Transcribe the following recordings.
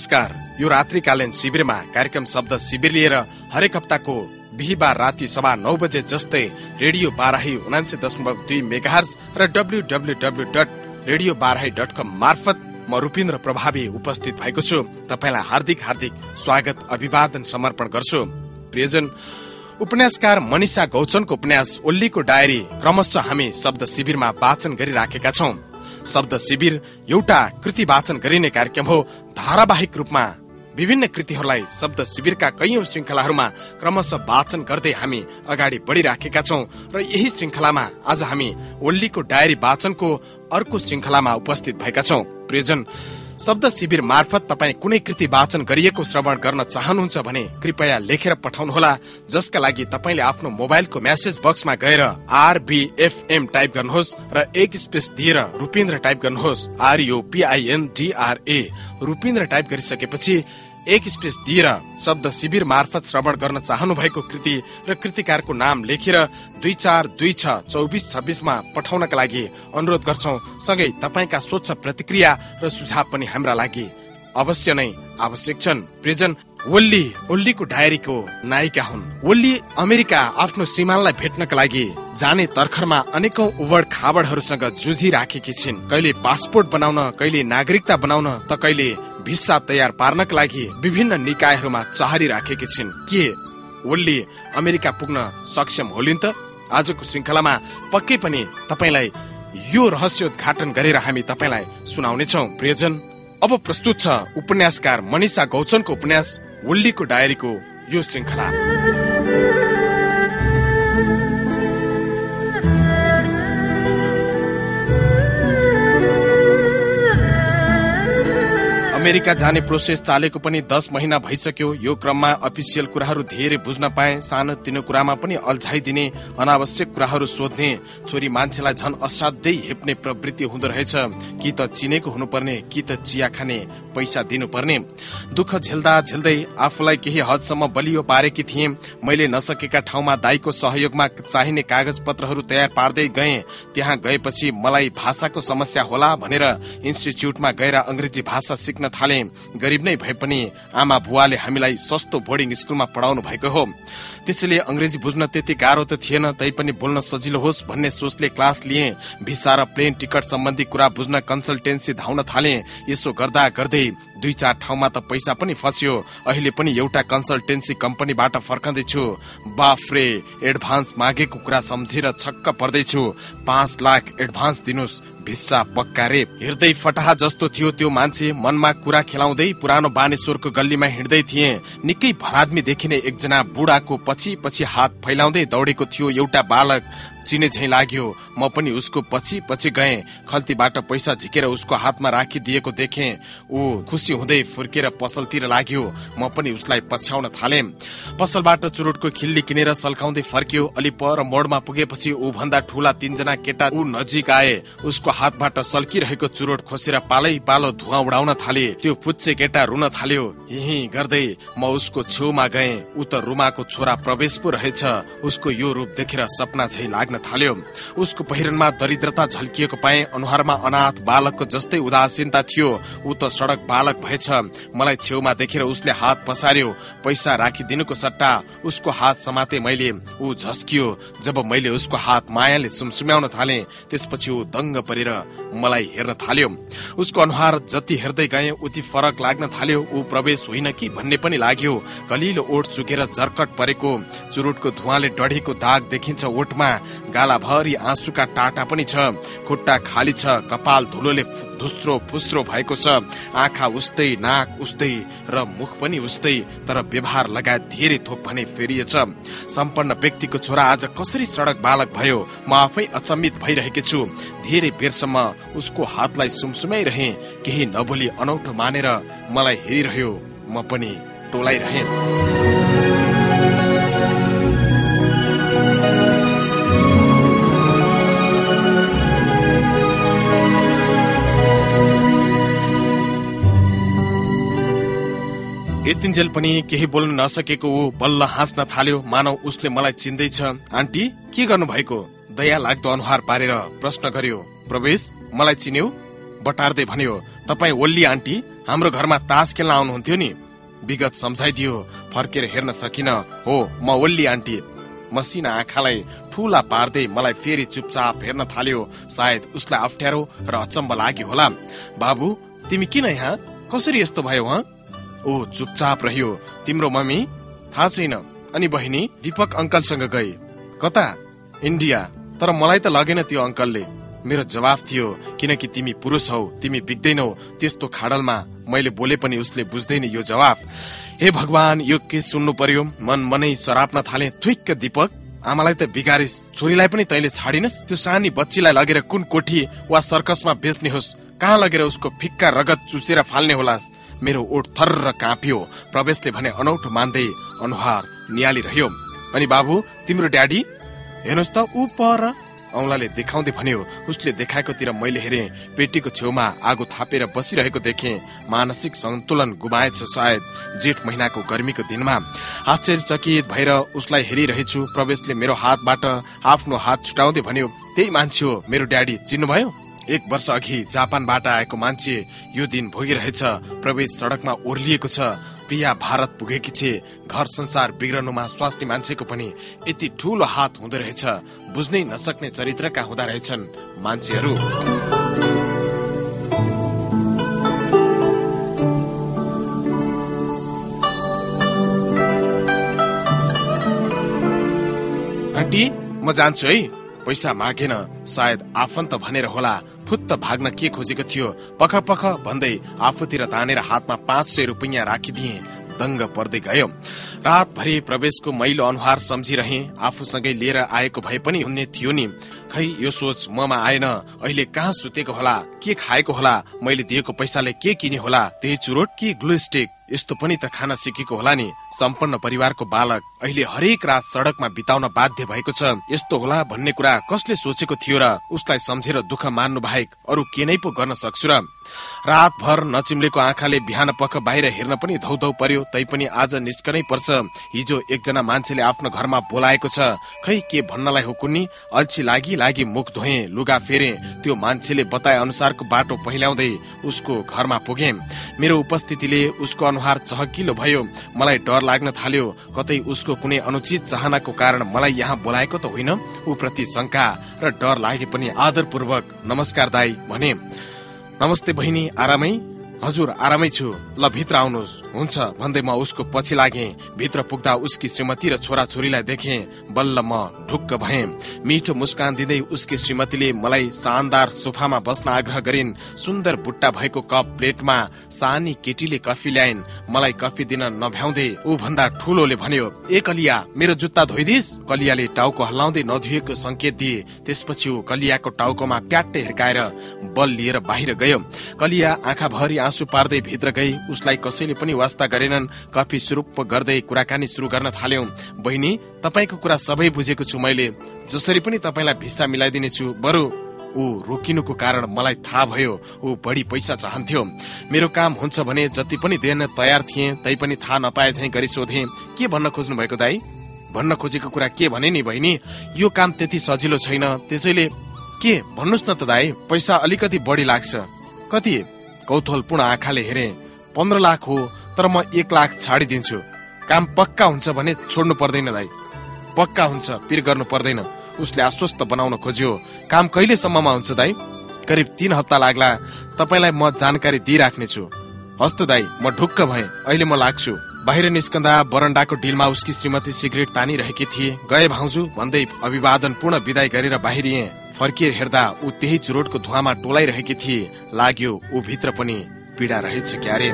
नमस्कार। यो रात्रिकालीन शिविरमा कार्यक्रम शब्द शिविर लिएर हरेक हप्ताको बिहिबार राति सभा नौ बजे जस्तै रेडियो बाराही उनान्से दशमलव दुई मेगाहर्स र W W W dot radio Barahi dot com मार्फत म रूपिन्द्र प्रभावी उपस्थित भएको छु। तपाईँलाई हार्दिक हार्दिक स्वागत अभिवादन समर्पण गर्छु। प्रियजन उपन्यासकार मनिषा गौचनको उपन्यास ओल्लीको डायरी क्रमशः हामी शब्द शिविरमा वाचन गरिराखेका छौं। शब्द शिविर एउटा कृति वाचन गरिने कार्यक्रम हो। धारावाहिक रूपमा विभिन्न कृतिहरूलाई शब्द शिविरका कैयौं श्रृङ्खलाहरूमा क्रमशः वाचन गर्दै हामी अगाडि बढिराखेका छौं र यही श्रृङ्खलामा आज हामी ओल्लीको डायरी वाचनको अर्को श्रृङ्खलामा उपस्थित भएका छौं। प्रियजन शब्द शिविर मार्फत तपाईँ कुनै कृति वाचन गरिएको श्रवण गर्न चाहनुहुन्छ भने कृपया लेखेर पठाउनुहोला जसका लागि तपाईँले आफ्नो मोबाइलको म्यासेज बक्समा गएर आरबिएफएम टाइप गर्नुहोस् र एक स्पेस दिएर रुपिन्द्र टाइप गर्नुहोस्। आरयुपिआइएनडिआरए रुपिन्द्र टाइप गरिसकेपछि एक स्पेस दिएर शब्द शिविर मार्फत श्रवण गर्न चाहनु भएको कृति र कृतिकारको नाम लेखेर दुई चार दुई छ चौबिस छब्बिसमा पठाउनका लागि अनुरोध गर्छौ। सँगै तपाईँका स्वच्छ प्रतिक्रिया र सुझाव पनि हाम्रा लागि अवश्य नै आवश्यक छन्। प्रिजन ओल्ली ओल्लीको डायरीको नायिका हुन्। ओल्ली अमेरिका आफ्नो श्रीमानलाई भेट्नका लागि जाने तर्खरमा अनेकौं उबड खाबडहरूसँग जुझिराखेकी छिन्। कहिले पासपोर्ट बनाउन कहिले नागरिकता बनाउन त कहिले भिसा तयार पार्नका लागि विभिन्न निकायहरूमा चाहरी राखेकी छिन्। के? ओल्ली अमेरिका पुग्न सक्षम होलिन् त? आजको श्रृङ्खलामा पक्कै पनि तपाईँलाई यो रहस्योद्घाटन गरेर हामी तपाईँलाई सुनाउनेछौ प्रियजन। अब प्रस्तुत छ उपन्यासकार मनिषा गौचनको उपन्यास वल्लीको डायरीको यो श्रृङ्खला। अमेरिका जाने प्रोसेस चालेको पनि दस महिना भइसक्यो। यो क्रममा अफिसियल कुराहरू धेरै बुझ्न पाए। सानो तिनो कुरामा पनि अल्झाइदिने अनावश्यक कुराहरू सोध्ने छोरी मान्छेलाई झन असाध्यै हेप्ने प्रवृत्ति हुँदो रहेछ। कि त चिनेको हुनुपर्ने कि त चिया खाने पैसा दिनुपर्ने। दुःख झेल्दा झेल्दै आफूलाई केही हदसम्म बलियो पारेकी थिए। मैले नसकेका ठाउँमा दाईको सहयोगमा चाहिने कागज पत्रहरू तयार पार्दै गए। त्यहाँ गएपछि मलाई भाषाको समस्या होला भनेर इन्स्टिच्युटमा गएर अंग्रेजी भाषा सिक्न थाले। गरिब नै भए पनि आमा बुवाले हामीलाई सस्तो बोर्डिङ स्कुलमा पढाउनु भएको हो। त्यसैले अंग्रेजी बुझ्न त्यति गाह्रो त थिएन तैपनि बोल्न सजिलो होस् भन्ने सोचले क्लास लिए। भिसा र प्लेन टिकट सम्बन्धी कुरा बुझ्न कन्सल्टेन्सी धाउन थाले। यसो गर्दा गर्दै दुई चार ठाउँमा त पैसा पनि फस्यो। अहिले पनि एउटा कन्सल्टेन्सी कम्पनीबाट फर्कँदैछु। बाफ्रे एडभान्स मागेको कुरा सम्झेर छक्क पर्दैछु। पाँच लाख एडभान्स दिनुहोस् भिस्सा पक्का रे फटाहा जस्तो थियो त्यो मान्छे मनमा कुरा खेलाउँदै पुरानो बानेश्वरको गल्लीमा हिँड्दै थिए। निकै भरादमी देखिने एकजना बुढाको पछि पछि हात फैलाउँदै दौडेको थियो एउटा बालक। चिने झै लाग्यो। म पनि उसको पछि पछि गए। खल्तीबाट पैसा झिकेर उसको हातमा राखिदिएको देखे। ऊ खुसी हुँदै फुर्केर पसलतिर लाग्यो। म पनि उसलाई पछ्याउन थाले। पसलबाट चुरोटको खिल्ली किनेर सल्काउँदै फर्क्यो। अलि पर मोडमा पुगेपछि ऊ भन्दा ठुला तीनजना केटा ऊ नजिक आए। उसको हातबाट सल्किरहेको चुरोट खोसेर पालै पालो धुवा उडाउन थाले। त्यो पुच्चे केटा रुन थाल्यो। यही गर्दै म उसको छेउमा गए। ऊ त रुमाको छोरा प्रवेश पो रहेछ। उसको यो रूप देखेर सपना झै लाग्न थाल्यो। उसको पहिरनमा दरिद्रता झल्किएको पाए। अनुहारमा अनाथ बालकको जस्तै उदासीनता थियो। ऊ त सड़क बालक भएछ। मलाई छेउमा देखेर उसले हात पसार्यो। पैसा राखिदिनुको सट्टा उसको हात समाते मैले। ऊ झस्कियो। जब मैले उसको हात मायाले सुमसुम्याउन थाले त्यसपछि ऊ दङ्ग परेर मलाई हेर्न थाल्यो। उसको अनुहार जति हेर्दै गए उति फरक लाग्न थाल्यो। ऊ प्रवेश होइन कि भन्ने पनि लाग्यो। कलिलो ओठ चुकेर जर्कट परेको चुरुटको धुवाले डढेको दाग देखिन्छ ओठमा। गालाभरि आँसुका टाटा पनि छ खुट्टा खाली छ कपाल धुलोले धुस्रो फुस्रो भएको छ आँखा उस्तै नाक उस्तै र मुख पनि उस्तै तर व्यवहार लगायत धेरै थोक भने फेरिएछ। सम्पन्न व्यक्तिको छोरा आज कसरी सडक बालक भयो म आफै अचम्मित भइरहेकी छु। धेरै बेरसम्म उसको हातलाई सुमसुमाइरहे केही नबोली अनौठो मानेर मलाई हेरिरह्यो म पनि टोलाइरहे। यतिन्जेल पनि केही बोल्न नसकेको ऊ बल्ल हाँस्न थाल्यो। मानव उसले मलाई चिन्दैछ। आन्टी के गर्नु भएको दया लाग्दो अनुहार पारेर प्रश्न गर्यो। प्रवेश मलाई चिन्यो? बटार्दै भन्यो। तपाईँ ओल्ली आन्टी। हाम्रो घरमा तास खेल्न आउनुहुन्थ्यो नि। विगत सम्झाइदियो। फर्केर हेर्न सकिन। हो म ओल्ली आन्टी। मसिना आँखालाई ठुला पार्दै मलाई फेरि चुपचाप हेर्न थाल्यो। सायद उसलाई अप्ठ्यारो र अचम्ब लाग्यो होला। बाबु तिमी किन यहाँ? कसरी यस्तो भयो ऊ चुपचाप रह्यो। तिम्रो मम्मी? थाहा छैन। अनि बहिनी दिपक अङ्कलसँग गए कता? इन्डिया। तर मलाई त लगेन त्यो अङ्कलले। मेरो जवाफ थियो किनकि तिमी पुरुष हौ तिमी बिग्दैनौ। त्यस्तो खाडलमा मैले बोले पनि उसले बुझ्दैन यो जवाफ। हे भगवान यो के सुन्नु पर्यो? मन मनै सराप्न थाले। थुइक्क दिपक। आमालाई त बिगारिस। छोरीलाई पनि तैले छाडिनस्। त्यो सानी बच्चीलाई लगेर कुन कोठी वा सर्कसमा बेच्ने होस्। कहाँ लगेर उसको फिक्का रगत चुसेर फाल्ने होला मेरो ओठ थर्र काँपियो। प्रवेशले भने अनौठो मान्दै अनुहार निहाली रह्यो अनि बाबु तिम्रो ड्याडी? हेर्नुहोस् त ऊ पर औलाले देखाउँदै भन्यो उसले देखाएकोतिर मैले हेरे पेटीको छेउमा आगो थापेर बसिरहेको देखे। मानसिक सन्तुलन गुमाएछ सायद जेठ महिनाको गर्मीको दिनमा। आश्चर्यचकित भएर उसलाई हेरिरहेछु। प्रवेशले मेरो हातबाट आफ्नो हात छुटाउँदै भन्यो त्यही मान्छे हो मेरो ड्याडी। चिन्नुभयो? एक वर्ष अघि जापानबाट आएको मान्छे यो दिन भोगिरहेछ। प्रवेश सडकमा ओर्लिएको छ। प्रिया भारत पुगेकी छे। घर संसार बिग्रनुमा स्वास्नी मान्छेको पनि यति ठुलो हात हुँदो रहेछ। बुझ्नै नसक्ने चरित्रका हुँदा रहेछन् मान्छेहरू। म जान्छु है। पैसा मागेन। सायद आफन्त भनेर होला। फुत्त भाग्न के खोजेको थियो? पख पख भन्दै आफूतिर तानेर हातमा पाँच सय रुपियाँ राखिदिए। दङ्ग पर्दै गयो। रातभरि प्रवेशको मैलो अनुहार सम्झिरहे। आफूसँगै लिएर आएको भए पनि हुने थियो नि। खै यो सोच ममा आएन। अहिले कहाँ सुतेको होला? के खाएको होला? मैले दिएको पैसाले के किने होला? त्यही चुरोट कि ग्लु स्टिक यस्तो पनि त खान सिकेको होला नि। सम्पन्न परिवारको बालक अहिले हरेक रात सडकमा बिताउन बाध्य भएको छ। यस्तो होला भन्ने कुरा कसले सोचेको थियो र उसलाई सम्झेर दुःख मान्नु बाहेक अरू के नै पो गर्न सक्छु र रातभर नचिम्लेको आँखाले बिहान पख बाहिर हेर्न पनि धौधौ पर्यो तै पनि आज निस्कनै पर्छ। हिजो एकजना मान्छेले आफ्नो घरमा बोलाएको छ खै के भन्नलाई हो कुन्नी? अल्छी लागि लागि मुख धोए लुगा फेरे। त्यो मान्छेले बताए अनुसारको बाटो पहिल्याउँदै उसको घरमा पुगे। मेरो उपस्थितिले उसको अनुहार चहकिलो भयो। मलाई डर लाग्न थाल्यो। कतै उसको कुनै अनुचित चाहनाको कारण मलाई यहाँ बोलाएको त होइन? ऊ प्रति शङ्का र डर लागे पनि आदरपूर्वक नमस्कार दाई भने नमस्ते बहिनी आरामै। हजुर आरामै छु। ल भित्र आउनुहोस्। हुन्छ भन्दै म उसको पछि लागे। भित्र पुग्दा उसकी श्रीमती र छोरा छोरीलाई देखे। बल्ल म ढुक्क भए। मिठो मुस्कान दिँदै उसकी श्रीमतीले मलाई शानदार सोफामा बस्न आग्रह गरिन्। सुन्दर बुट्टा भएको कप प्लेटमा सानी केटीले कफी ल्याइन्। मलाई कफी दिन नभ्याउँदै ऊ भन्दा ठुलोले भन्यो ए कलिया मेरो जुत्ता धोइदिस? कलियाले टाउको हल्लाउँदै नधुएको संकेत दिए। त्यसपछि ऊ कलियाको टाउकोमा प्याट्टे हिर्काएर बल लिएर बाहिर गयो। कलिया आँखा भरि आँसु पार्दै गई उसलाई कसैले पनि वास्ता गरेनन्। कफी सुरुप गर्दै कुराकानी सुरु गर्न थाल्यौ। बहिनी तपाईँको कुरा सबै बुझेको छु मैले। जसरी पनि तपाईँलाई भिस्ता मिलाइदिनेछु। बरु ऊ रोकिनुको कारण मलाई थाहा भयो। ऊ बढी पैसा चाहन्थ्यो। मेरो काम हुन्छ भने जति पनि दिन तयार थिए तै पनि थाहा नपाए झै गरी सोधे। के भन्न खोज्नु भएको दाई? भन्न खोजेको कुरा के भने नि बहिनी? यो काम त्यति सजिलो छैन। त्यसैले के भन्नुहोस् न त दाई? पैसा अलिकति बढी लाग्छ। कति? कौतूहलपूर्ण आँखाले हेरे पन्ध्र लाख हो तर म एक लाख छाडिदिन्छु। काम पक्का हुन्छ भने छोड्नु पर्दैन दाई। पक्का हुन्छ पिर गर्नु पर्दैन। उसले आश्वस्त बनाउन खोज्यो काम कहिलेसम्ममा हुन्छ दाई? करिब तीन हप्ता लाग्ला तपाईँलाई म जानकारी दिइराख्नेछु। हस्त दाई म ढुक्क भएँ अहिले म लाग्छु। बाहिर निस्कँदा बरन्डाको डिलमा उसकी श्रीमती सिगरेट तानिरहेकी थिए। गए भाउजू भन्दै अभिवादन पूर्ण विदाई गरेर बाहिरिए। फर्किएर हेर्दा ऊ त्यही चुरोटको धुवामा टोलाइरहेकी थिए। लाग्यो ऊ भित्र पनि पीडा रहेछ क्यारे।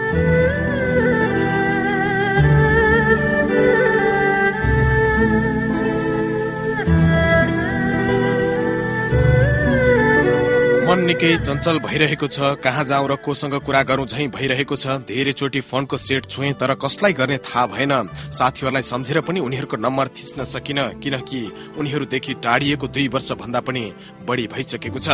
मन निकै चञ्चल भइरहेको छ। कहाँ जाउँ र कोसँग कुरा गरौँ झै भइरहेको छ। धेरैचोटि फोनको सेट छोए तर कसलाई गर्ने थाहा भएन। साथीहरूलाई सम्झेर पनि उनीहरूको नम्बर थिच्न सकिन किनकि उनीहरूदेखि टाढिएको दुई वर्ष भन्दा पनि बढी भइसकेको छ।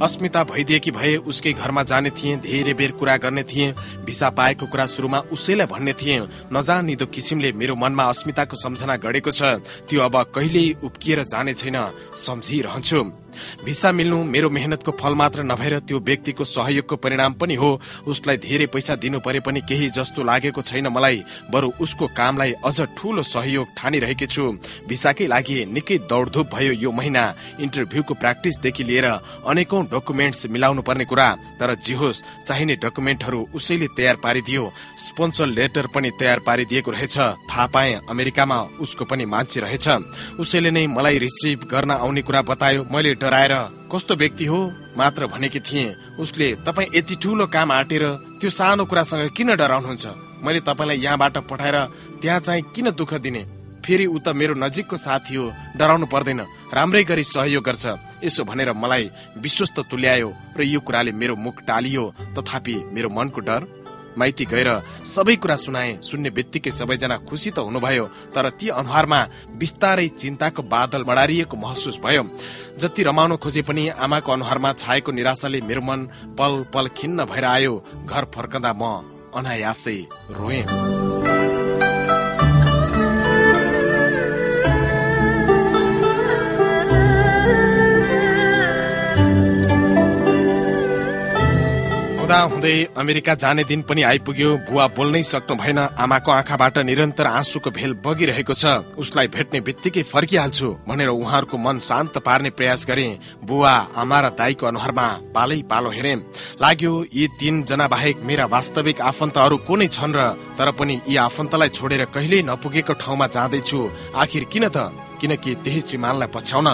अस्मिता भइदिएकी भए उसकै घरमा जाने थिए धेरै बेर कुरा गर्ने थिए। भिसा पाएको कुरा सुरुमा उसैलाई भन्ने थिए। नजानिदो किसिमले मेरो मनमा अस्मिताको सम्झना गढेको छ। त्यो अब कहिल्यै उप्किएर जाने छैन। सम्झिरहन्छु। भिसा मिल्नु मेरो मेहनतको फल मात्र नभएर त्यो व्यक्तिको सहयोगको परिणाम पनि हो। उसलाई धेरै पैसा दिनु परे पनि केही जस्तो लागेको छैन मलाई बरु उसको कामलाई अझ ठूलो सहयोग ठानिरहेकी छु। भिसाकै लागि निकै दौडधुप भयो यो महिना। इन्टरभ्यूको प्र्याक्टिसदेखि लिएर अनेकौं डकुमेन्ट्स मिलाउनु पर्ने कुरा तर जे होस् चाहिने डकुमेन्टहरू उसैले तयार पारिदियो। स्पोन्सर लेटर पनि तयार पारिदिएको रहेछ। थाहा पाए अमेरिकामा उसको पनि मान्छे रहेछ। उसैले नै मलाई रिसिभ गर्न आउने कुरा बतायो। मैले डराएर कस्तो व्यक्ति हो मात्र भनेकी थिए। उसले तपाईँ यति ठुलो काम आँटेर त्यो सानो कुरासँग किन डराउनुहुन्छ? मैले तपाईँलाई यहाँबाट पठाएर त्यहाँ चाहिँ किन दुःख दिने? फेरि ऊ त मेरो नजिकको साथी हो डराउनु पर्दैन। राम्रै गरी सहयोग गर्छ। यसो भनेर मलाई विश्वस्त तुल्यायो र यो कुराले मेरो मुख टालियो। तथापि मेरो मनको डर माइती गएर सबै कुरा सुनाए। सुन्ने बित्तिकै सबैजना खुसी त हुनुभयो तर ती अनुहारमा बिस्तारै चिन्ताको बादल बढारिएको महसुस भयो। जति रमाउन खोजे पनि आमाको अनुहारमा छाएको निराशाले मेरो मन पल पल खिन्न भएर आयो। घर फर्कँदा म अनायासै रोएँ। हुँदै अमेरिका जाने दिन पनि आइपुग्यो। बुवा बोल्नै सक्नु भएन। आमाको आँखाबाट निरन्तर आँसुको भेल बगिरहेको छ। उसलाई भेट्ने बित्तिकै फर्किहाल्छु भनेर उहाँहरूको मन शान्त पार्ने प्रयास गरे। बुवा आमा र दाईको अनुहारमा पालै पालो हेरे। लाग्यो यी तीन जना बाहेक मेरा वास्तविक आफन्तहरू को नै छन् र तर पनि यी आफन्तलाई छोडेर कहिल्यै नपुगेको ठाउँमा जाँदैछु। आखिर किन त? किनकि त्यही श्रीमानलाई पछ्याउन।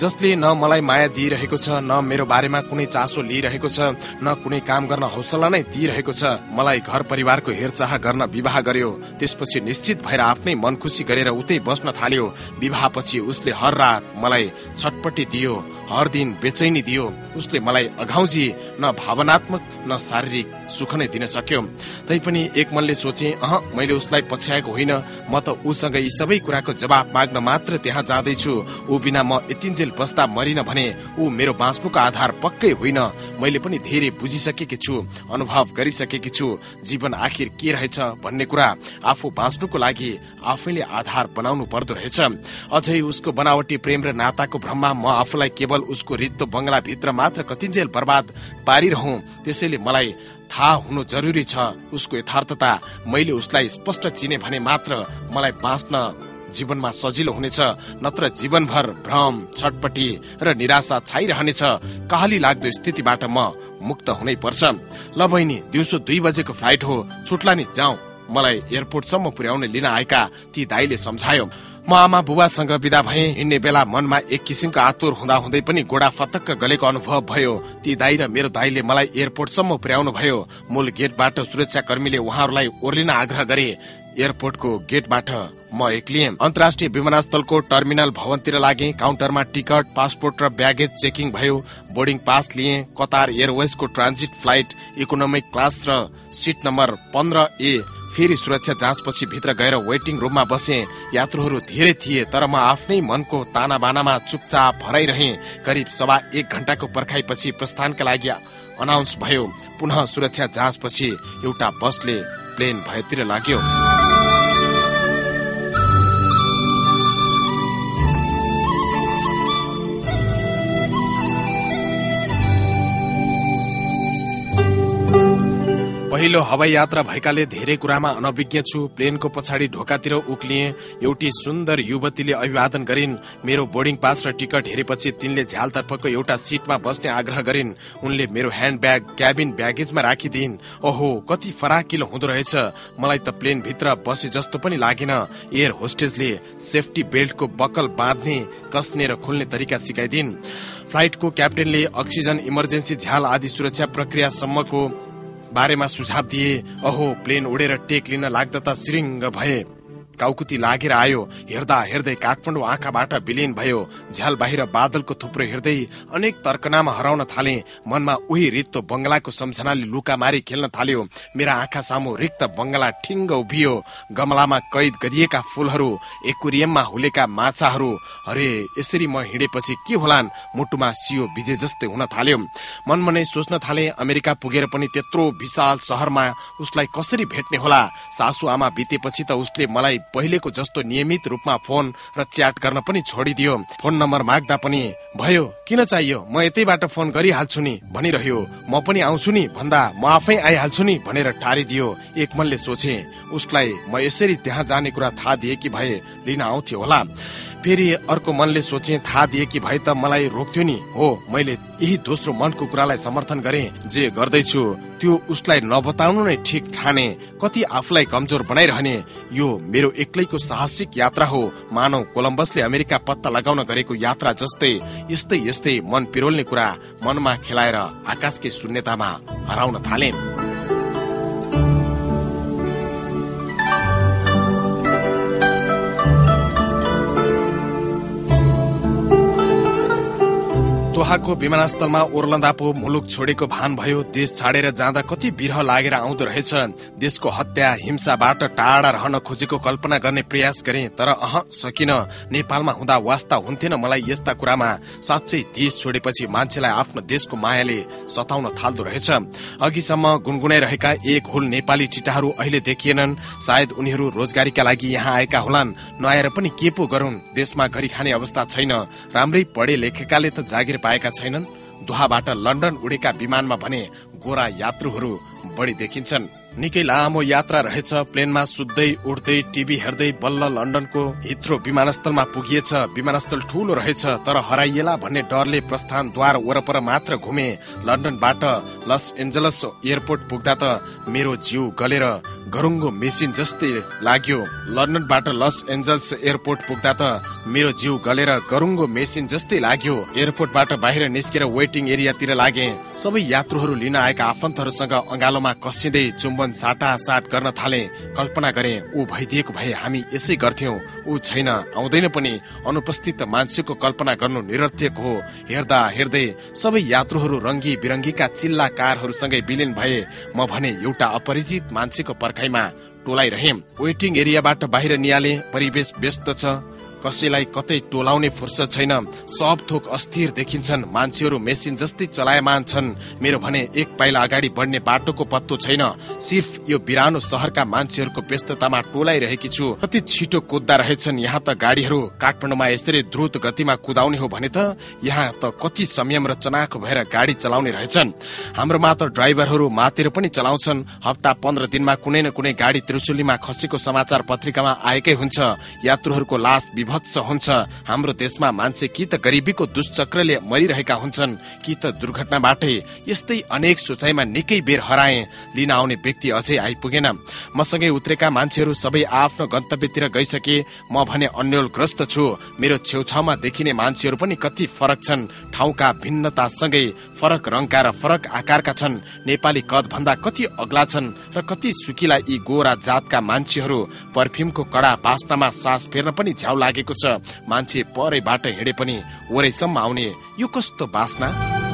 जसले न मलाई माया दिइरहेको छ न मेरो बारेमा कुनै चासो लिइरहेको छ न कुनै काम गर्न हौसला नै दिइरहेको छ मलाई घर परिवारको हेरचाह गर्न विवाह गर्यो। त्यसपछि निश्चित भएर आफ्नै मन खुसी गरेर उतै बस्न थाल्यो। विवाहपछि उसले हर रात मलाई छटपट्टि दियो। हर दिन बेचैनी दियो। उसले मलाई अघाउजी न भावनात्मक न शारीरिक सुख नै दिन सक्यो। तैपनि एक मनले सोचे अह मैले उसलाई पछ्याएको होइन। म त उसँग यी सबै कुराको जवाब माग्न मात्र त्यहाँ जाँदैछु। ऊ बिना म यतिन्जेल बस्दा मरिन भने ऊ मेरो बाँच्नुको आधार पक्कै होइन। मैले पनि धेरै बुझिसकेकी छु अनुभव गरिसकेकी छु। जीवन आखिर के रहेछ भन्ने कुरा आफू बाँच्नुको लागि आफैले आधार बनाउनु पर्दो रहेछ। अझै उसको बनावटी प्रेम र नाताको भ्रममा म आफूलाई केवल केवल उसको रित्तो बंगला भित्र मात्र कतिन्जेल बर्बाद पारिरहँ त्यसैले मलाई थाहा हुनु जरुरी छ। उसको यथार्थता मैले उसलाई स्पष्ट चिने भने मात्र मलाई बाँच्न जीवनमा सजिलो हुनेछ नत्र जीवनभर भ्रम छटपटी र निराशा छाइरहनेछ। कहाली लाग्दो स्थितिबाट म मुक्त हुनै पर्छ ल बहिनी दिउँसो दुई बजेको फ्लाइट हो। छुट्ला नि जाउँ। मलाई एयरपोर्टसम्म पुर्याउने लिन आएका ती दाईले सम्झायो। म आमा बुबासँग विदा भए हिँड्ने बेला मनमा एक किसिमको आतुर हुँदा हुँदै पनि गोडा फतक्क गलेको अनुभव भयो। ती दाई र मेरो दाईले मलाई एयरपोर्टसम्म पुर्याउनु भयो। मूल गेटबाट सुरक्षा कर्मीले उहाँहरूलाई ओर्लिन आग्रह गरे। एयरपोर्टको गेटबाट म एक्लिएँ। अन्तर्राष्ट्रिय विमानस्थलको टर्मिनल भवनतिर लागे काउन्टरमा टिकट पासपोर्ट र ब्यागेज चेकिङ भयो। बोर्डिङ पास लिए। कतार एयरवेजको ट्रान्जिट फ्लाइट इकोनोमिक क्लास र सिट नम्बर पन्ध्र ए फेरि सुरक्षा जाँचपछि भित्र गएर वेटिङ रुममा बसे। यात्रुहरू धेरै थिए तर म आफ्नै मनको ताना बानामा चुपचाप भराइरहे। करिब सवा एक घण्टाको पर्खाइपछि प्रस्थानका लागि अनाउन्स भयो। पुनः सुरक्षा जाँचपछि एउटा बसले प्लेन भएतिर लाग्यो। पहिलो हवाई यात्रा भएकाले धेरै कुरामा अनभिज्ञ छु। प्लेनको पछाडि ढोकातिर उक्लिए। एउटी सुन्दर युवतीले अभिवादन गरिन्। मेरो बोर्डिङ पास र टिकट हेरेपछि तिनले झ्यालतर्फको एउटा सिटमा बस्ने आग्रह गरिन्। उनले मेरो ह्यान्ड ब्याग क्याबिन ब्यागेजमा राखिदिन् ओहो कति फराकिलो हुँदो रहेछ। मलाई त प्लेन भित्र बसे जस्तो पनि लागेन। एयर होस्टेजले सेफ्टी बेल्टको बकल बाँध्ने कस्ने र खोल्ने तरिका सिकाइदिन्। फ्लाइटको क्याप्टेनले अक्सिजन इमर्जेन्सी झ्याल आदि सुरक्षा प्रक्रियासम्मको बारेमा सुझाव दिए अहो प्लेन उडेर टेक लिन लाग्दा त सिरिङ्ग भए। काउकुती लागेर आयो। हेर्दा हेर्दै काठमाडौँ आँखाबाट विलिन भयो। झ्याल बाहिर बादलको थुप्रो हेर्दै अनेक तर्कनामा हराउन थाले। मनमा उही रित्तो बङ्गलाको सम्झनाले लुका मारी खेल्न थाल्यो। मेरा आँखा सामु रिक्त बङ्गला ठिङ्ग उभियो। गमलामा कैद गरिएका फूलहरू एकुरियममा हुलेका माछाहरू। अरे यसरी म हिँडेपछि के होलान्? मुटुमा सियो विजय जस्तै हुन थाल्यो। मनमनै सोच्न थाले अमेरिका पुगेर पनि त्यत्रो विशाल सहरमा उसलाई कसरी भेट्ने होला? सासु आमा बितेपछि त उसले मलाई पहिलेको जस्तो नियमित रूपमा फोन र च्याट गर्न पनि छोडिदियो। फोन नम्बर माग्दा पनि भयो किन चाहियो? म यतैबाट फोन गरिहाल्छु नि भनिरह्यो। म पनि आउँछु नि भन्दा म आफै आइहाल्छु नि भनेर टारिदियो एक मनले सोचे उसलाई म यसरी त्यहाँ जाने कुरा थाहा दिए कि भए लिन आउँथ्यो होला। फेरि अर्को मनले सोचे थाहा दिए कि भाइ त मलाई रोक्थ्यो नि। हो मैले यही दोस्रो मनको कुरालाई समर्थन गरे जे गर्दैछु त्यो उसलाई नबताउनु नै ठिक ठाने कति आफूलाई कमजोर बनाइरहने यो मेरो एक्लैको साहसिक यात्रा हो मानव कोलम्बसले अमेरिका पत्ता लगाउन गरेको यात्रा जस्तै यस्तै यस्तै मन पिरोल्ने कुरा मनमा खेलाएर आकाशकै शून्यतामा हराउन थाले। दोहाको विमानस्थलमा ओर्लन्दा पो मुलुक छोडेको भान भयो देश छाडेर जाँदा कति बिरह लागेर आउँदो रहेछ। देशको हत्या हिंसाबाट टाढा रहन खोजेको कल्पना गर्ने प्रयास गरे तर अह सकिन। नेपालमा हुँदा वास्ता हुन्थेन मलाई यस्ता कुरामा। साँच्चै देश छोडेपछि मान्छेलाई आफ्नो देशको मायाले सताउन थाल्दो रहेछ। अघिसम्म गुनगुनाइरहेका एक हुल नेपाली टिटाहरू अहिले देखिएनन्। सायद उनीहरू रोजगारीका लागि यहाँ आएका होलान्। नआएर पनि के पो गरून्? देशमा घरि खाने अवस्था छैन। राम्रै पढे लेखेकाले त जागिर पाएका छैनन्। दोहाबाट लन्डन उडेका विमानमा भने गोरा यात्रुहरू बढी देखिन्छन्। निकै लामो यात्रा रहेछ। प्लेनमा सुत्दै उठ्दै टिभी हेर्दै बल्ल लन्डनको हित्रो विमानस्थलमा पुगिएछ। विमानस्थल ठूलो रहेछ तर हराइएला भन्ने डरले प्रस्थानद्वार वरपर मात्र घुमे। लन्डनबाट लस एन्जलस एयरपोर्ट पुग्दा त मेरो जिउ गलेर घरुङ्गो मेसिन जस्तै लाग्यो। लन्डनबाट लस एन्जल्स एयरपोर्ट पुग्दा त मेरो जिउ गलेर गरुङ्गो मेसिन जस्तै लाग्यो। एयरपोर्टबाट बाहिर निस्केर वेटिङ एरियातिर लागे। सबै यात्रुहरू लिन आएका आफन्तहरूसँग अँगालोमा कसिँदै चुम्बन साटा साट गर्न थाले। कल्पना गरे ऊ भइदिएको भए हामी यसै गर्थ्यौं। ऊ छैन आउँदैन पनि। अनुपस्थित मान्छेको कल्पना गर्नु निरर्थक हो। हेर्दा हेर्दै सबै यात्रुहरू रङ्गी बिरङ्गीका चिल्ला कारहरूसँगै विलिन भए। म भने एउटा अपरिचित मान्छेको पर्खाइमा टोलाइरहे वेटिङ एरियाबाट बाहिर निहाले परिवेश व्यस्त छ। कसैलाई कतै टोलाउने फुर्सद छैन। सब थोक अस्थिर देखिन्छन्। मान्छेहरू मेसिन जस्तै चलायमान छन्। मेरो भने एक पाइला अगाडि बढ्ने बाटोको पत्तो छैन। सिर्फ यो बिरानो सहरका मान्छेहरूको व्यस्ततामा टोलाइरहेकी छु। कति छिटो कुद्दा रहेछन् यहाँ त गाडीहरू। काठमाडौँमा यसरी द्रुत गतिमा कुदाउने हो भने त यहाँ त कति संयम र चनाखो भएर गाडी चलाउने रहेछन्। हाम्रोमा त ड्राइभरहरू मातेर पनि चलाउँछन्। हप्ता पन्ध्र दिनमा कुनै न कुनै गाडी त्रिशुलीमा खसेको समाचार पत्रिकामा आएकै हुन्छ। यात्रुहरूको लास विभत्स हुन्छ। हाम्रो देशमा मान्छे कि त गरिबीको दुष्चक्रले मरिरहेका हुन्छन् कि त दुर्घटनाबाटै यस्तै अनेक सोचाइमा निकै बेर हराए। लिन आउने व्यक्ति अझै आइपुगेन। मसँगै उत्रेका मान्छेहरू सबै आफ्नो गन्तव्यतिर गइसके म भने अन्यलग्रस्त छु। मेरो छेउछाउमा देखिने मान्छेहरू पनि कति फरक छन्। ठाउँका भिन्नतासँगै फरक रङका र फरक आकारका छन्। नेपाली कद भन्दा कति अग्ला छन् र कति सुकिला यी गोरा जातका मान्छेहरू। पर्फ्युमको कडा बास्नामा सास फेर्न पनि झ्याउ लागे। लागेको छ। मान्छे परैबाट हिँडे पनि वरैसम्म आउने यो कस्तो बासना?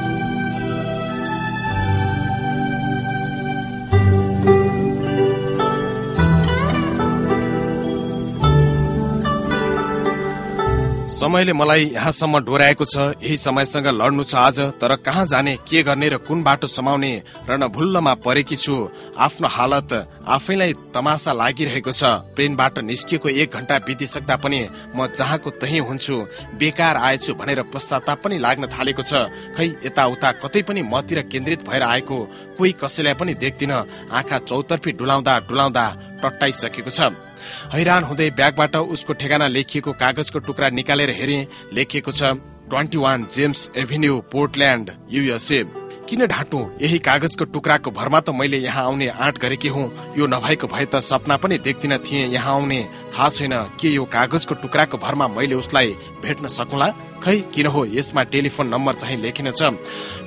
समयले मलाई यहाँसम्म डोराएको छ यही समयसँग लड्नु छ आज तर कहाँ जाने के गर्ने र कुन बाटो समाउने रणभुल्लमा परेकी छु। आफ्नो हालत आफैलाई तमासा लागिरहेको छ। प्लेनबाट निस्किएको एक घण्टा बितिसक्दा पनि म जहाँको तही हुन्छु बेकार आएछु भनेर पश्चाताप पनि लाग्न थालेको छ। खै यताउता कतै पनि मतिर केन्द्रित भएर आएको कोही कसैलाई पनि देख्दिन आँखा चौतर्फी डुलाउँदा डुलाउँदा टट्टाइसकेको छ। हैरान हुँदै ब्यागबाट उसको ठेगाना लेखिएको कागजको टुक्रा निकालेर हेरे लेखिएको छ twenty one James avenue Portland USA किन ढाँटु? यही कागजको टुक्राको भरमा त मैले यहाँ आउने आँट गरेकी हुँ। यो नभएको भए त सपना पनि देख्दिन थिएँ यहाँ आउने। थाहा छैन के यो कागजको टुक्राको भरमा मैले उसलाई भेट्न सकुला? खै किन हो यसमा टेलिफोन नम्बर चाहिँ लेखिन छ।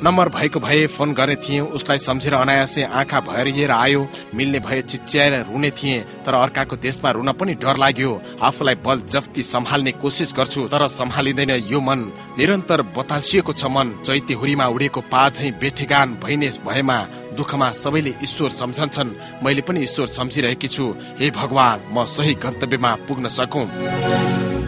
नम्बर भएको भए फोन गर्ने थिएँ उसलाई सम्झेर अनायासै आँखा भरिएर आयो मिल्ने भए चिच्याएर रुने थिएँ तर अर्काको देशमा रुन पनि डर लाग्यो। आफूलाई बल जफ्ती सम्हाल्ने कोसिस गर्छु तर सम्हालिँदैन यो मन। निरन्तर बतासिएको छ मन चैते हुरीमा उडेको पा झै बेठेगान भइने भएमा दुःखमा सबैले ईश्वर सम्झन्छन्। मैले पनि ईश्वर सम्झिरहेकी छु। हे भगवान म सही गन्तव्यमा पुग्न सकौं।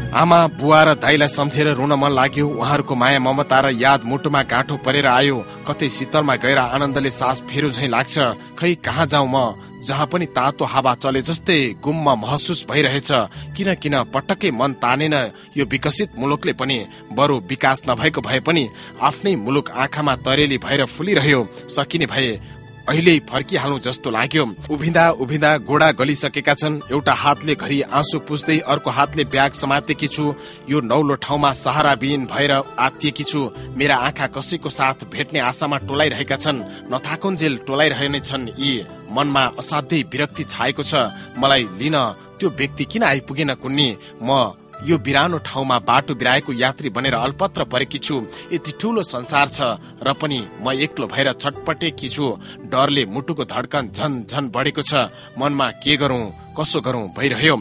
आमा बुवा र दाईलाई सम्झेर रुन मन लाग्यो। उहाँहरूको माया ममता र याद मुटुमा गाँठो परेर आयो। कतै शीतलमा गएर आनन्दले सास फेरो झै लाग्छ। खै कहाँ जाउँ म? जहाँ पनि तातो हावा चले जस्तै गुम्म महसुस भइरहेछ। किन किन पटक्कै मन तानेन? यो विकसित मुलुकले पनि बरु विकास नभएको भए पनि आफ्नै मुलुक आँखामा तरेली भएर फुलिरह्यो। सकिने भए अहिले फर्किहाल्नु जस्तो लाग्यो। उभिँदा उभिँदा गोडा गलिसकेका छन्। एउटा हातले घरि आँसु पुस्दै अर्को हातले ब्याग समातेकी छु। यो नौलो ठाउँमा सहारा बिन भएर आत्तिएकी छु। मेरा आँखा कसैको साथ भेट्ने आशामा टोलाइरहेका छन्। नथाकुन्जेल टोलाइरहने छन् यी। मनमा असाध्यै विरक्ति छाएको छ। मलाई लिन त्यो व्यक्ति किन आइपुगेन कुन्नी? म यो बिरानो ठाउँमा बाटो बिराएको यात्री बनेर अल्पत्र परेकी छु। यति ठुलो संसार छ र पनि म एक्लो भएर छटपटेकी छु। डरले मुटुको धड्कन झन झन बढेको छ। मनमा के गरौं कसो गरौं भइरह्यो।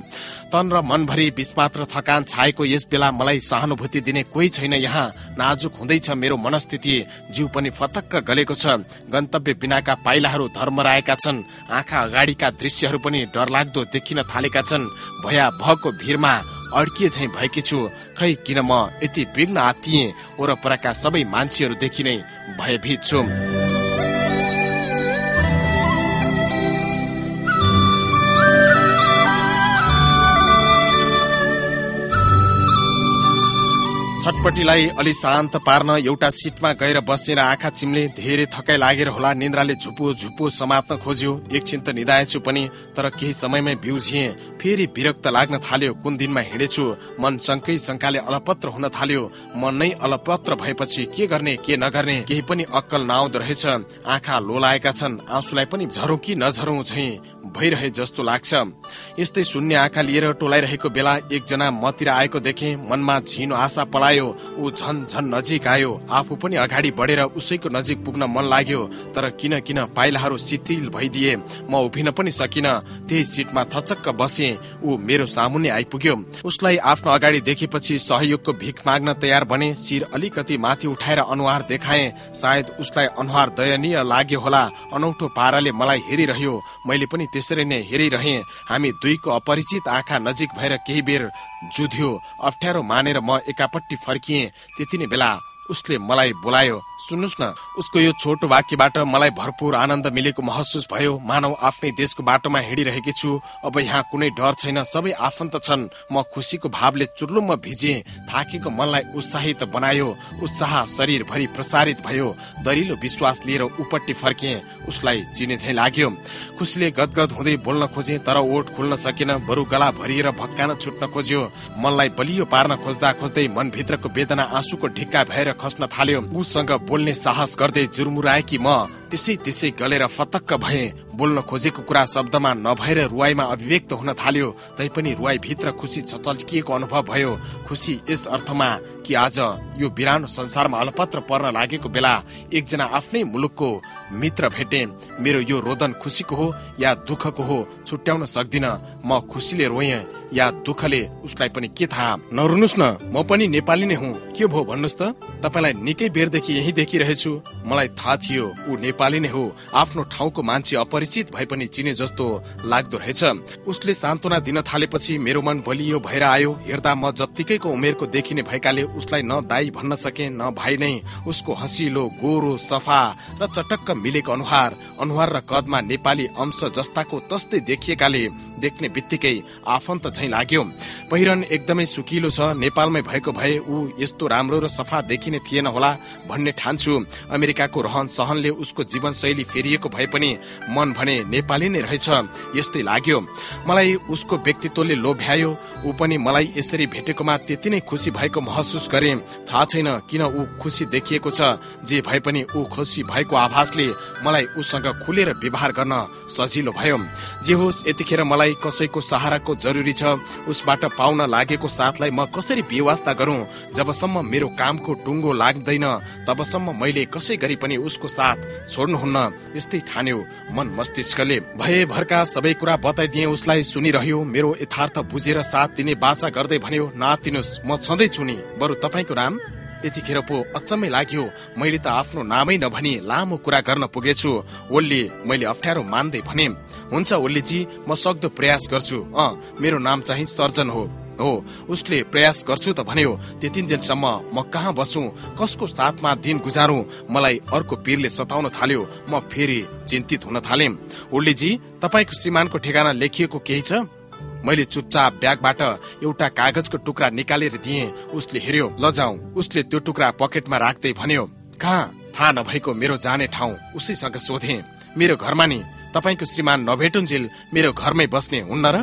तन र मनभरि विस्मात्र थकान छाएको यस बेला मलाई सहानुभूति दिने कोही छैन यहाँ। नाजुक हुँदैछ मेरो मनस्थिति। जिउ पनि फतक्क गलेको छ। गन्तव्य बिनाका पाइलाहरू धर्मराएका छन्। आँखा अगाडिका दृश्यहरू पनि डरलाग्दो देखिन थालेका छन्। भया भको भिरमा अड्किए झै भएकी छु। खै किन म यति विघ्न आत्तिए? वरपरका सबै मान्छेहरूदेखि नै भयभीत छु छटपटीलाई अलि शान्त पार्न एउटा सिटमा गएर बसेर आँखा चिम्ले धेरै थकाइ लागेर होला। निन्द्राले झुपु झुपु समात्न खोज्यो। एकछिन त निधाएछु पनि तर केही समयमै बिउझिए। फेरि विरक्त लाग्न थाल्यो। कुन दिनमा हिँडेछु? मन शङ्कै शङ्काले अलपत्र हुन थाल्यो। मन नै अलपत्र भएपछि के गर्ने के नगर्ने केही पनि अक्कल नआउँदो रहेछ। आँखा लोलाएका छन्। आँसुलाई पनि झरौँ कि नझरौँ झै भइरहे जस्तो लाग्छ। यस्तै शून्य आँखा लिएर टोलाइरहेको बेला एकजना मतिर आएको देखे। मनमा झिनो आशा पलायो ऊ झन झन नजिक आयो। आफू पनि अगाडि बढेर उसैको नजिक पुग्न मन लाग्यो। तर किन किन पाइलाहरू शिथिल भइदिए। म उभिन पनि सकिन। त्यही सिटमा थचक्क बसे। ऊ मेरो सामुन्ने आइपुग्यो। उसलाई आफ्नो अगाडि देखेपछि सहयोगको भिख माग्न तयार बने। शिर अलिकति माथि उठाएर अनुहार देखाए। सायद उसलाई अनुहार दयनीय लाग्यो होला। अनौठो पाराले मलाई हेरिरह्यो। मैले पनि त्यसरी नै हेरिरहे। हामी दुईको अपरिचित आँखा नजिक भएर केही बेर जुध्यो। अप्ठ्यारो मानेर म एकापट्टि फर्किए। त्यति नै बेला उसले मलाई बोलायो सुन्नुहोस् न उसको यो छोटो वाक्यबाट मलाई भरपूर आनन्द मिलेको महसुस भयो। मानव आफ्नै देशको बाटोमा हिँडिरहेकी छु। अब यहाँ कुनै डर छैन। सबै आफन्त छन्। म खुसीको भावले चुर्लुम्म भिजे। थाकेको मनलाई उत्साहित बनायो। उत्साह शरीरभरि प्रसारित भयो। दरिलो विश्वास लिएर उपट्टि फर्के उसलाई चिने झै लाग्यो। खुसीले गदगद हुँदै बोल्न खोजे तर ओठ खुल्न सकेन बरु गला भरिएर भक्कान छुट्न खोज्यो। मनलाई बलियो पार्न खोज्दा खोज्दै मनभित्रको वेदना आँसुको ढिक्का भएर खस्न थाल्यो। उसँग बोल्ने साहस गर्दै जुर्मुराएकी म? त्यसै त्यसै गलेर फतक्क भए। बोल्न खोजेको कुरा शब्दमा नभएर रुवाईमा अभिव्यक्त हुन थाल्यो। तैपनि रुवाई भित्र खुसी छचल्किएको अनुभव भयो। खुसी यस अर्थमा कि आज यो बिरानो संसारमा अलपत्र पर्न लागेको बेला एकजना आफ्नै मुलुकको मित्र भेटे। मेरो यो रोदन खुसीको हो या दुःखको हो छुट्याउन सक्दिन। म खुसीले रोएँ। या दुःखले उसलाई पनि के थाहा? नरुनुहोस् न म पनि नेपाली नै हुँ। के भो भन्नुहोस् त? तपाईँलाई निकै बेरदेखि यही देखिरहेछु। मलाई थाहा थियो ऊ नेपाली नै हो। आफ्नो ठाउँको मान्छे अपरिचित परिचित भए पनि चिने जस्तो लाग्दो रहेछ। उसले सान्त्वना दिन थालेपछि मेरो मन बलियो भएर आयो। हेर्दा म जत्तिकैको उमेरको देखिने भएकाले उसलाई न दाई भन्न सके न भाइ नै। उसको हँसिलो गोरो सफा र चटक्क मिलेको अनुहार अनुहार र कदमा नेपाली अंश जस्ताको तस्तै देखिएकाले देख्ने बित्तिकै आफन्त झै लाग्यो। पहिरन एकदमै सुकिलो छ नेपालमै भएको भए ऊ यस्तो राम्रो र सफा देखिने थिएन होला भन्ने ठान्छु। अमेरिकाको रहन सहनले उसको जीवनशैली फेरिएको भए पनि मन भने नेपाली नै रहेछ यस्तै लाग्यो। मलाई उसको व्यक्तित्वले लोभ्यायो ऊ पनि मलाई यसरी भेटेकोमा त्यति नै खुसी भएको महसुस गरे। थाहा छैन किन ऊ खुसी देखिएको छ जे भए पनि ऊ खुसी भएको आभासले मलाई उसँग खुलेर व्यवहार गर्न सजिलो भयो। जे होस् यतिखेर मलाई कसैको सहाराको जरुरी छ उसबाट पाउन लागेको साथलाई म कसरी व्यवस्था गरौं? जबसम्म मेरो कामको टुङ्गो लाग्दैन तबसम्म मैले कसै गरी पनि उसको साथ छोड्नुहुन्न यस्तै ठान्यो मन मस्तिष्कले। भए भरका सबै कुरा बताइदिए उसलाई सुनिरह्यो मेरो यथार्थ बुझेर साथ दिने बाचा गर्दै भन्यो नातिनुहोस् म छँदैछु नि। बरु तपाईँको नाम? यतिखेर पो अचम्मै लाग्यो। मैले त आफ्नो नामै नभनी लामो कुरा गर्न पुगेछु। ओल्ली मैले अप्ठ्यारो मान्दै भने हुन्छ ओल्लीजी म सक्दो प्रयास गर्छु। अ मेरो नाम चाहिँ सर्जन हो। हो उसले प्रयास गर्छु त भन्यो त्यतिन्जेलसम्म म कहाँ बसु? कसको साथमा दिन गुजारु? मलाई अर्को पीरले सताउन थाल्यो। म फेरि चिन्तित हुन थाले ओल्लीजी तपाईँको श्रीमानको ठेगाना लेखिएको केही छ? मैले चुपचाप ब्यागबाट एउटा कागजको टुक्रा निकालेर दिए। उसले हेर्यो लजाउ उसले त्यो टुक्रा पकेटमा राख्दै भन्यो कहाँ? थाहा नभएको मेरो जाने ठाउँ। उसैसँग सोधे मेरो घरमा नि? तपाईँको श्रीमान नभेटुन्जेल मेरो घरमै बस्ने हुन्न र?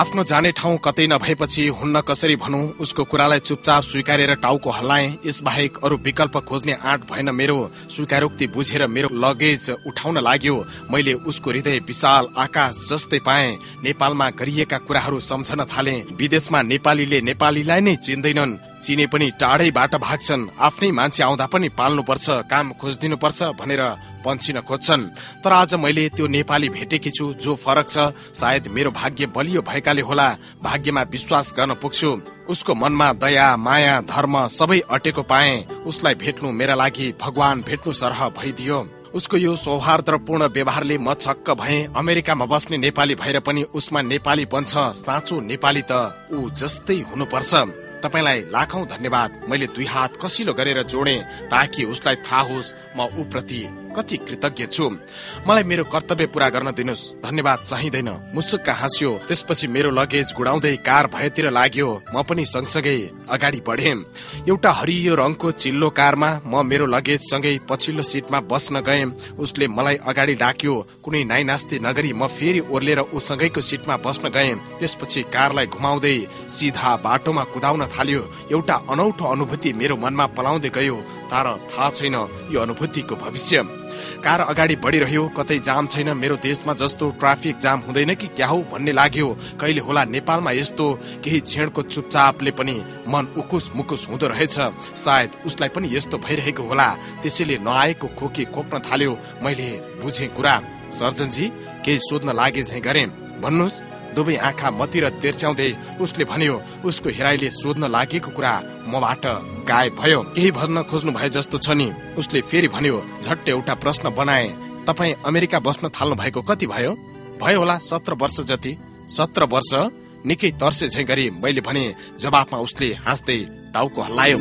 आफ्नो जाने ठाउँ कतै नभएपछि हुन्न कसरी भनौं? उसको कुरालाई चुपचाप स्वीकारेर टाउको हल्लाए। यसबाहेक अरू विकल्प खोज्ने आँट भएन मेरो। स्वीकारोक्ति बुझेर मेरो लगेज उठाउन लाग्यो। मैले उसको हृदय विशाल आकाश जस्तै पाए। नेपालमा गरिएका कुराहरू सम्झन थाले। विदेशमा नेपालीले नेपालीलाई नै चिन्दैनन्। चिने पनि टाढैबाट भाग्छन्। आफ्नै मान्छे आउँदा पनि पाल्नु पर्छ काम खोजिदिनु पर्छ भनेर पन्छिन खोज्छन्। तर आज मैले त्यो नेपाली भेटेकी छु जो फरक छ। सायद मेरो भाग्य बलियो भएकाले होला भाग्यमा विश्वास गर्न पुग्छु। उसको मनमा दया माया धर्म सबै अटेको पाए। उसलाई भेट्नु मेरा लागि भगवान भेट्नु सरह भइदियो। उसको यो सौहार्दपूर्ण व्यवहारले म छक्क भए। अमेरिकामा बस्ने नेपाली भएर पनि उसमा नेपाली बन्छ। साँचो नेपाली त ऊ जस्तै हुनुपर्छ। तपाईँलाई लाखौं धन्यवाद। मैले दुई हात कसिलो गरेर जोडे ताकि उसलाई थाहा होस् म ऊ कति कृतज्ञ छु। मलाई मेरो कर्तव्य पूरा गर्न दिनुहोस्। धन्यवाद चाहिँदैन। मुसुक्का हाँस्यो। त्यसपछि मेरो लगेज गुडाउँदै कार भएतिर लाग्यो। म पनि सँगसँगै अगाडि बढे। एउटा हरियो रङको चिल्लो कारमा म मेरो लगेज सँगै पछिल्लो सिटमा बस्न गए। उसले मलाई अगाडि डाक्यो। कुनै नाइ नास्ती नगरी म फेरि ओर्लेर उसँगैको सिटमा बस्न गए। त्यसपछि कारलाई घुमाउँदै सिधा बाटोमा कुदाउन थाल्यो। एउटा अनौठो अनुभूति मेरो मनमा पलाउँदै गयो। तर थाहा छैन यो अनुभूतिको भविष्य। कार अगाडि बढिरह्यो कतै जाम छैन मेरो देशमा जस्तो ट्राफिक जाम हुँदैन कि क्या हो भन्ने लाग्यो। कहिले होला नेपालमा यस्तो केही क्षणको चुपचापले पनि मन उकुस मुकुस हुँदो रहेछ। सायद उसलाई पनि यस्तो भइरहेको होला। त्यसैले नआएको खोकी खोक्न थाल्यो। मैले बुझे कुरा। सर्जनजी केही सोध्न लागे झै गरे। भन्नुहोस्। दुवै आँखा मतिर तेर्स्याउँदै उसले भन्यो उसको हेराइले सोध्न लागेको कुरा मबाट गायब भयो। केही भन्न खोज्नु भए जस्तो छ नि। उसले फेरि भन्यो झट्ट एउटा प्रश्न बनाए। तपाईँ अमेरिका बस्न थाल्नु भएको कति भयो? भयो होला सत्र वर्ष जति। सत्र वर्ष निकै तर्से झै गरी मैले भने जवाफमा उसले हाँस्दै टाउको हल्लायो।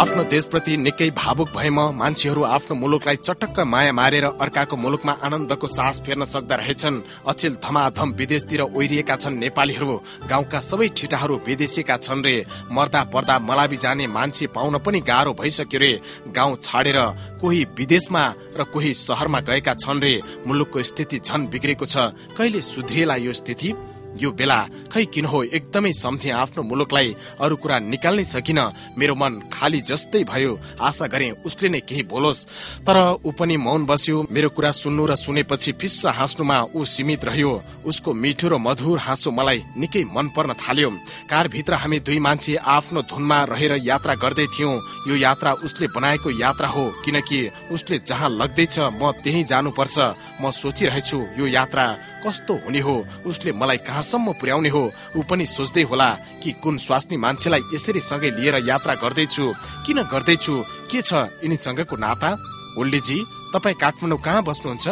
आफ्नो देशप्रति निकै भावुक भए म मान्छेहरू आफ्नो मुलुकलाई चटक्क माया मारेर अर्काको मुलुकमा आनन्दको सास फेर्न सक्दा रहेछन्। अचेल धमाधम विदेशतिर ओहिरिएका छन् नेपालीहरू। गाउँका सबै ठिटाहरू विदेशीका छन् रे। मर्दा पर्दा मलाबी जाने मान्छे पाउन पनि गाह्रो भइसक्यो रे। गाउँ छाडेर कोही विदेशमा र कोही सहरमा गएका छन् रे। मुलुकको स्थिति झन बिग्रेको छ। कहिले सुध्रिएला यो स्थिति? यो बेला खै किन हो एकदमै सम्झे आफ्नो मुलुकलाई? अरू कुरा निकाल्नै सकिन मेरो मन खाली जस्तै भयो। आशा गरे उसले नै केही बोलोस्। तर ऊ पनि मौन बस्यो। मेरो कुरा सुन्नु र सुनेपछि फिस्स हाँस्नुमा ऊ सीमित रह्यो। उसको मिठो र मधुर हाँसो मलाई निकै मन पर्न थाल्यो। कारभित्र हामी दुई मान्छे आफ्नो धुनमा रहेर यात्रा गर्दै थियौं। यो यात्रा उसले बनाएको यात्रा हो। किनकि उसले जहाँ लग्दैछ म त्यही जानुपर्छ। म सोचिरहेछु यो यात्रा कस्तो हुने हो? उसले मलाई कहाँसम्म पुर्याउने हो? ऊ पनि सोच्दै होला कि कुन स्वास्नी मान्छेलाई यसरी सँगै लिएर यात्रा गर्दैछु। किन गर्दैछु? के छ यिनीसँगको नाता? ओल्लीजी तपाईँ काठमाडौँ कहाँ बस्नुहुन्छ?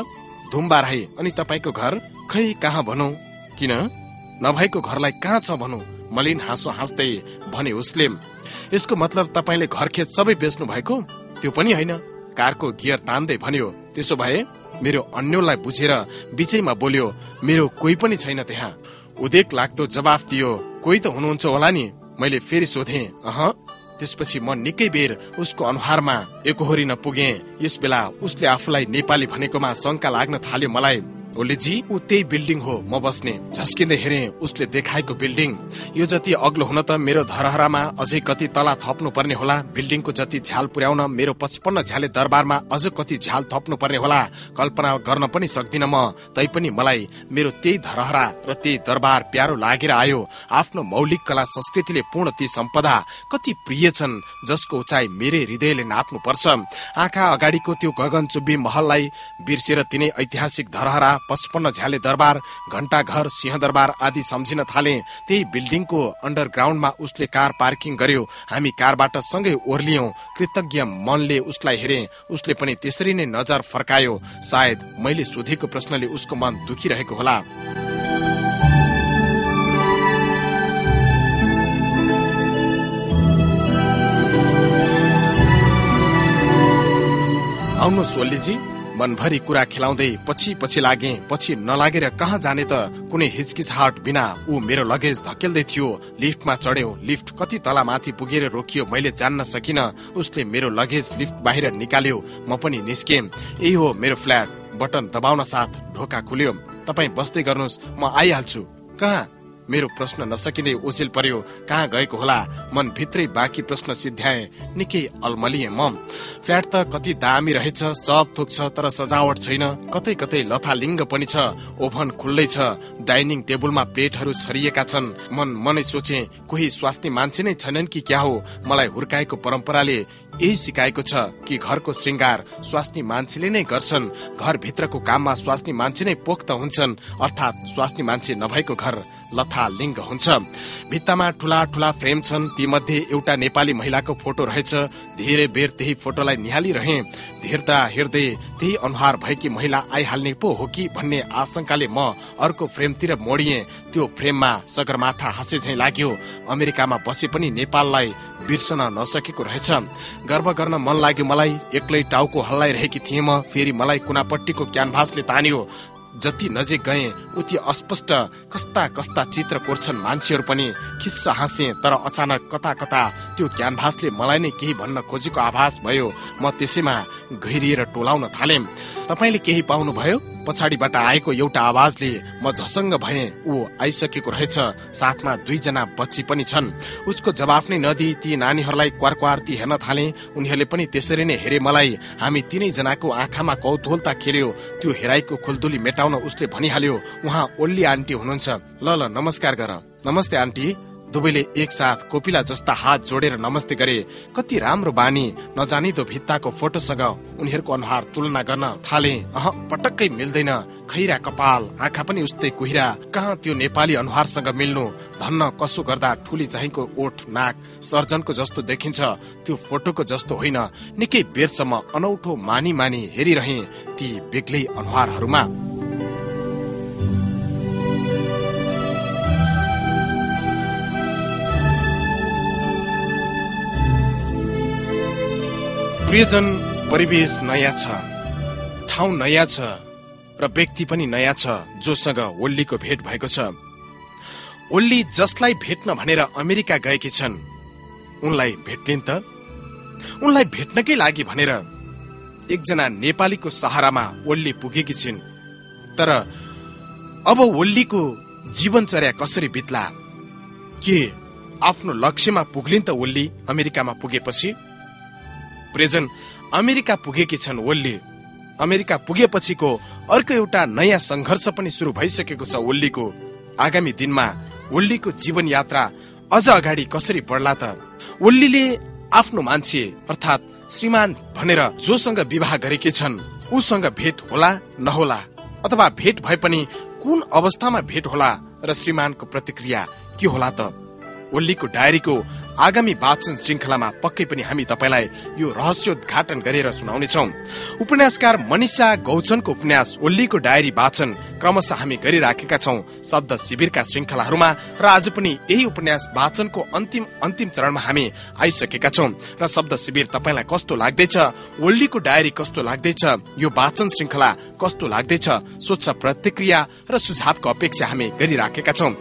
धुम्बाराई अनि तपाईँको घर? खै कहाँ भनौ? किन? नभएको घरलाई कहाँ छ भनौ? मलिन हाँसो हाँस्दै भने उसले यसको मतलब तपाईँले घर खेत सबै बेच्नु भएको त्यो पनि होइन। कारको गियर तान्दै भन्यो त्यसो भए मेरो अन्यलाई बुझेर बिचैमा बोल्यो मेरो कोही पनि छैन त्यहाँ। उदेक लाग्दो जवाफ दियो कोही त हुनुहुन्छ होला नि? मैले फेरि सोधे अह त्यसपछि म निकै बेर उसको अनुहारमा एकहोरिन पुगे यस बेला उसले आफूलाई नेपाली भनेकोमा शङ्का लाग्न थाल्यो मलाई। ओलीजी ऊ त्यही बिल्डिङ हो म बस्ने। झस्किँदै हेरे उसले देखाएको बिल्डिङ। यो जति अग्लो हुन त मेरो धरहरामा अझै कति तला थप्नु पर्ने होला। बिल्डिङको जति झ्याल पुर्याउन मेरो पचपन्न झ्याले दरबारमा अझ कति झ्याल थप्नु पर्ने होला। कल्पना गर्न पनि सक्दिन म। तैपनि मलाई मेरो त्यही धरहरा र त्यही दरबार प्यारो लागेर आयो। आफ्नो मौलिक कला संस्कृतिले पूर्ण ती सम्पदा कति प्रिय छन् जसको उचाइ मेरै हृदयले नाप्नु पर्छ आँखा अगाडिको त्यो गगन चुब्बी महललाई बिर्सेर तिनै ऐतिहासिक धरहरा पचपन्न झ्याले दरबार घण्टा घर सिंहदरबार आदि सम्झिन थाले। त्यही बिल्डिङको अन्डरग्राउन्डमा उसले कार पार्किङ गर्यो। हामी कारबाट सँगै ओर्लियौं। कृतज्ञ मनले उसलाई हेरे। उसले पनि त्यसरी नै नजर फर्कायो। सायद मैले सोधेको प्रश्नले उसको मन दुखिरहेको होला। आउनु सोल्लीजी मनभरि कुरा खेलाउँदै पछि पछि लागे पछि नलागेर कहाँ जाने त? कुनै हिचकिचाहट बिना ऊ मेरो लगेज धकेल्दै थियो। लिफ्टमा चढ्यो। लिफ्ट कति तला माथि पुगेर रोकियो मैले जान्न सकिन। उसले मेरो लगेज लिफ्ट बाहिर निकाल्यो। म पनि निस्के। यही हो मेरो फ्ल्याट। बटन दबाउन साथ ढोका खुल्यो। तपाईँ बस्दै गर्नुहोस्। म आइहाल्छु। कहाँ? मेरो प्रश्न नसकिँदै ओझेल पर्यो कहाँ गएको होला? मन भित्रै बाँकी प्रश्न सिद्ध्याए। निकै अल्मलिए म। फ्ल्याट त कति दामी रहेछ चप थोक छ तर सजावट छैन। कतै कतै लथालिङ्ग पनि छ ओभन खुल्लै छ। डाइनिङ टेबलमा प्लेटहरू छरिएका छन्। मन मनै सोचे कोही स्वास्नी मान्छे नै छैनन् कि क्या हो? मलाई हुर्काएको परम्पराले यही सिकाएको छ कि घरको श्रृङ्गार स्वास्नी मान्छेले नै गर्छन्। घर भित्रको काममा स्वास्नी मान्छे नै पोख्त हुन्छन्। अर्थात् स्वास्नी मान्छे नभएको घर लथा लिङ्ग हुन्छ। भित्तामा ठुला ठुला फ्रेम छन् ती मध्ये एउटा नेपाली महिलाको फोटो रहेछ। धेरै बेर त्यही फोटोलाई निहालिरहे। धेरता हेर्दै त्यही अनुहार भएकी महिला आइहाल्ने पो हो कि भन्ने आशंकाले म अर्को फ्रेमतिर मोडिए। त्यो फ्रेममा सगरमाथा हाँसे झै लाग्यो। अमेरिकामा बसे पनि नेपाललाई बिर्सन नसकेको रहेछ। गर्व गर्न मन लाग्यो मलाई। एक्लै टाउको हल्लाइरहेकी थिएँ म। फेरि मलाई कुनापट्टिको क्यानभासले तान्यो। जति नजिक गए उति अस्पष्ट कस्ता कस्ता चित्र कोर्छन् मान्छेहरू पनि। खिस्स हाँसे तर अचानक कता कता त्यो क्यानभासले मलाई नै केही भन्न खोजेको आभास भयो। म त्यसैमा गहिरिएर टोलाउन थाले तपाईँले केही पाउनुभयो? पछाडिबाट आएको एउटा आवाजले म झसङ्ग भए। ऊ आइसकेको रहेछ। साथमा दुईजना बच्ची पनि छन्। उसको जवाफ नै नदी ती नानीहरूलाई क्वार क्वार ती हेर्न थाले। उनीहरूले पनि त्यसरी नै हेरे मलाई। हामी तिनै जनाको आँखामा कौतूहलता खेल्यो। त्यो हेराइको खुलदुली मेटाउन उसले भनिहाल्यो उहाँ ओल्ली आन्टी हुनुहुन्छ। ल ल नमस्कार गर। नमस्ते आन्टी। दुवैले एकसाथ कोपिला जस्ता हात जोडेर नमस्ते गरे। कति राम्रो बानी नजानिदो भित्ताको फोटोसँग उनीहरूको अनुहार तुलना गर्न थाले। अह पटक्कै मिल्दैन। खैरा कपाल आँखा पनि उस्तै कुहिरा। कहाँ त्यो नेपाली अनुहारसँग मिल्नु? धन्न कसो गर्दा ठुली चाहिँको ओठ नाक सर्जनको जस्तो देखिन्छ। त्यो फोटोको जस्तो होइन। निकै बेरसम्म अनौठो मानी मानी हेरिरहे ती बेग्लै अनुहारहरूमा। प्रियजन परिवेश नयाँ छ। ठाउँ नयाँ छ र व्यक्ति पनि नयाँ छ जोसँग ओल्लीको भेट भएको छ। ओल्ली जसलाई भेट्न भनेर अमेरिका गएकी छन् उनलाई भेट्लिन् त? उनलाई भेट्नकै लागि भनेर एकजना नेपालीको सहारामा ओल्ली पुगेकी छिन्। तर अब ओल्लीको जीवनचर्या कसरी बित्ला? के आफ्नो लक्ष्यमा पुग्लिन् त ओल्ली अमेरिकामा पुगेपछि? प्रेजन अमेरिका पुगेकी छन् ओल्ली। अमेरिका पुगेपछिको अर्को एउटा नयाँ संघर्ष पनि शुरू भइसकेको छ ओल्लीको। आगामी दिनमा ओल्लीको जीवन यात्रा अझ अगाडि कसरी बढ्ला त? ओल्लीले आफ्नो मान्छे अर्थात् श्रीमान भनेर जोसँग विवाह गरेकी छन् उसँग भेट होला नहोला अथवा भेट भए पनि कुन अवस्थामा भेट होला र श्रीमानको प्रतिक्रिया के होला त? ओल्लीको डायरीको आगामी वाचन श्रृङ्खलामा पक्कै पनि हामी तपाईँलाई यो रहस्योद्घाटन गरेर सुनाउनेछौ। उपन्यासकार मनिषा गौचनको उपन्यास ओल्लीको डायरी वाचन क्रमशः हामी गरिराखेका छौं शब्द शिविरका श्रृङ्खलाहरूमा र आज पनि यही उपन्यास वाचनको अन्तिम अन्तिम चरणमा हामी आइसकेका छौं। र शब्द शिविर तपाईँलाई कस्तो लाग्दैछ? ओल्लीको डायरी कस्तो लाग्दैछ? यो वाचन श्रृङ्खला कस्तो लाग्दैछ? स्वच्छ प्रतिक्रिया र सुझावको अपेक्षा हामी गरिराखेका छौं।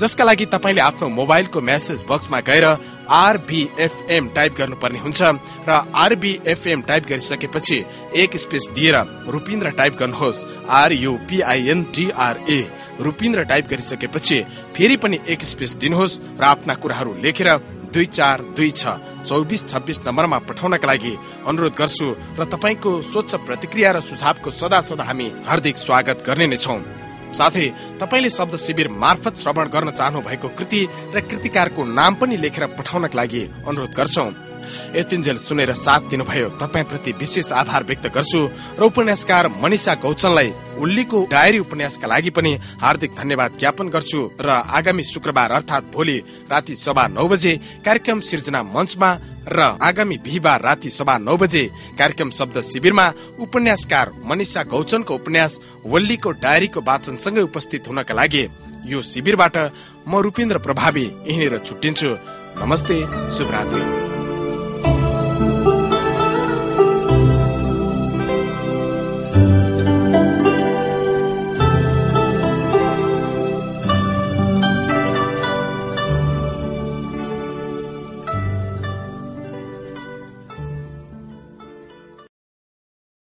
जसका लागि तपाईँले आफ्नो मोबाइलको मेसेज बक्समा गएर आरबिएफएम टाइप गर्नुपर्ने हुन्छ र आरबिएफएम टाइप गरिसकेपछि एक स्पेस दिएर रुपिन्द्र टाइप गर्नुहोस्। आरयुपिआइएनडिआरए रुपिन्द्र टाइप गरिसकेपछि फेरि पनि एक स्पेस दिनुहोस् र आफ्ना कुराहरू लेखेर दुई चार दुई छ चौबिस छब्बिस नम्बरमा पठाउनका लागि अनुरोध गर्छु र तपाईँको स्वच्छ प्रतिक्रिया र सुझावको सदा सदा हामी हार्दिक स्वागत गर्ने नै छौँ। साथै तपाईँले शब्द शिविर मार्फत श्रवण गर्न चाहनु भएको कृति र कृतिकारको नाम पनि लेखेर पठाउनका लागि अनुरोध गर्छौ। यतिन्जेल सुनेर साथ दिनुभयो। तपाईँ प्रति विशेष आभार व्यक्त गर्छु र उपन्यासकार मनिषा गौचनलाई उल्लीको डायरी उपन्यासका लागि पनि हार्दिक धन्यवाद ज्ञापन गर्छु र आगामी शुक्रबार अर्थात् भोलि राति सभा नौ बजे कार्यक्रम सिर्जना मञ्चमा र आगामी बिहिबार राति सभा नौ बजे कार्यक्रम शब्द शिविरमा उपन्यासकार मनिषा गौचनको उपन्यास वल्लीको डायरीको वाचनसँगै उपस्थित हुनका लागि यो शिविरबाट म रूपेन्द्र प्रभावी यहीँनिर छुट्टिन्छु। नमस्ते शुभरात्री।